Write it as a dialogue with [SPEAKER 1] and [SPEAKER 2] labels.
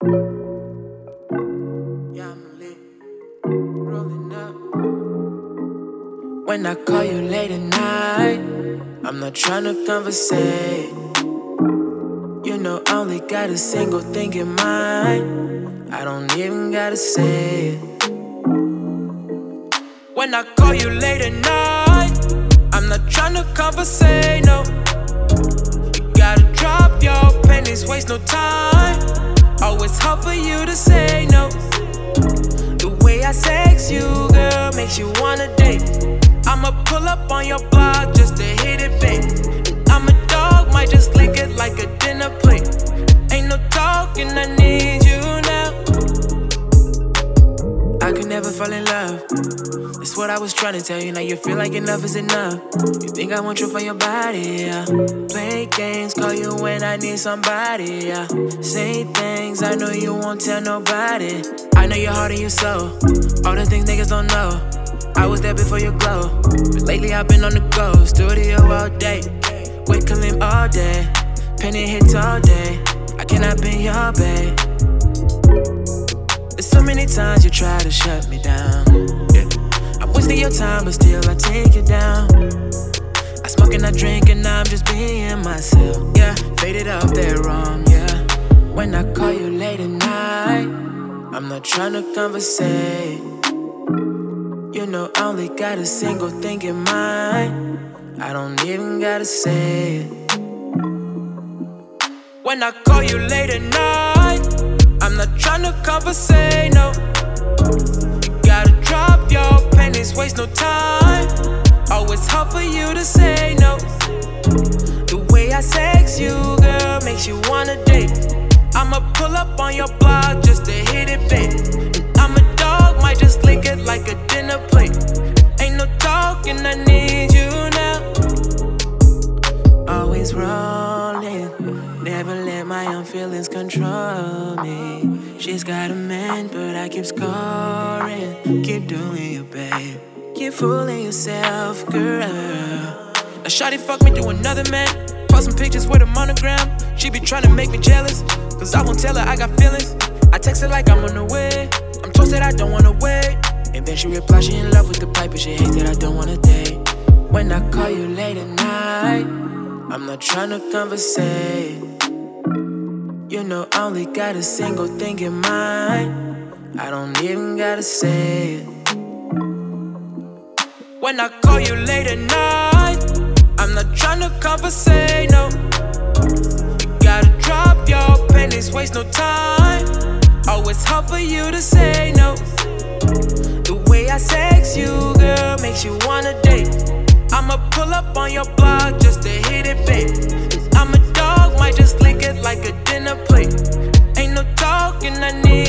[SPEAKER 1] When I call you late at night, I'm not trying to conversate. You know, I only got a single thing in mind. I don't even gotta say it. When I call you late at night, I'm not trying to conversate, no. You gotta drop your panties, waste no time. You to say no. The way I sex you, girl, makes you wanna date. I'ma pull up on your block just to hit it, babe. I'm a dog, might just lick it like a dinner plate. Ain't no talking, I never fall in love. That's what I was trying to tell you. Now you feel like enough is enough. You think I want you for your body, yeah. Play games, call you when I need somebody, yeah. Say things I know you won't tell nobody. I know your heart and your soul. All the things niggas don't know. I was there before your glow. But lately I've been on the go. Studio all day. Kalim all day. Penny hits all day. I cannot be your babe. There's so many times you try to shut me down. Yeah. I'm wasting your time, but still I take you down. I smoke and I drink and I'm just being myself. Yeah, faded off that wrong, yeah. When I call you late at night, I'm not trying to conversate. You know, I only got a single thing in mind. I don't even gotta say it. When I call you late at night, I'm not trying to conversate, no. You gotta drop your panties, waste no time. Oh, Always hard for you to say no. The way I sex you, girl, makes you wanna date. I'ma pull up on your block feelings control me. She's got a man, but I keep scoring. Keep doing you, babe. Keep fooling yourself, girl. Now, Shotty fuck me to another man. Post some pictures with a monogram. She be trying to make me jealous, cause I won't tell her I got feelings. I text her like I'm on the way. I'm toasted, I don't wanna wait. And then she replies she in love with the pipe, but she hates that I don't wanna date. When I call you late at night, I'm not trying to conversate. You know, I only got a single thing in mind. I don't even gotta say it. When I call you late at night, I'm not trying to conversate, no. You gotta drop your panties, waste no time. Always hard for you to say no. The way I sex you, girl, makes you wanna date. I'ma pull up on your block just to hit it, babe. Might just lick it like a dinner plate. Ain't no talking, I need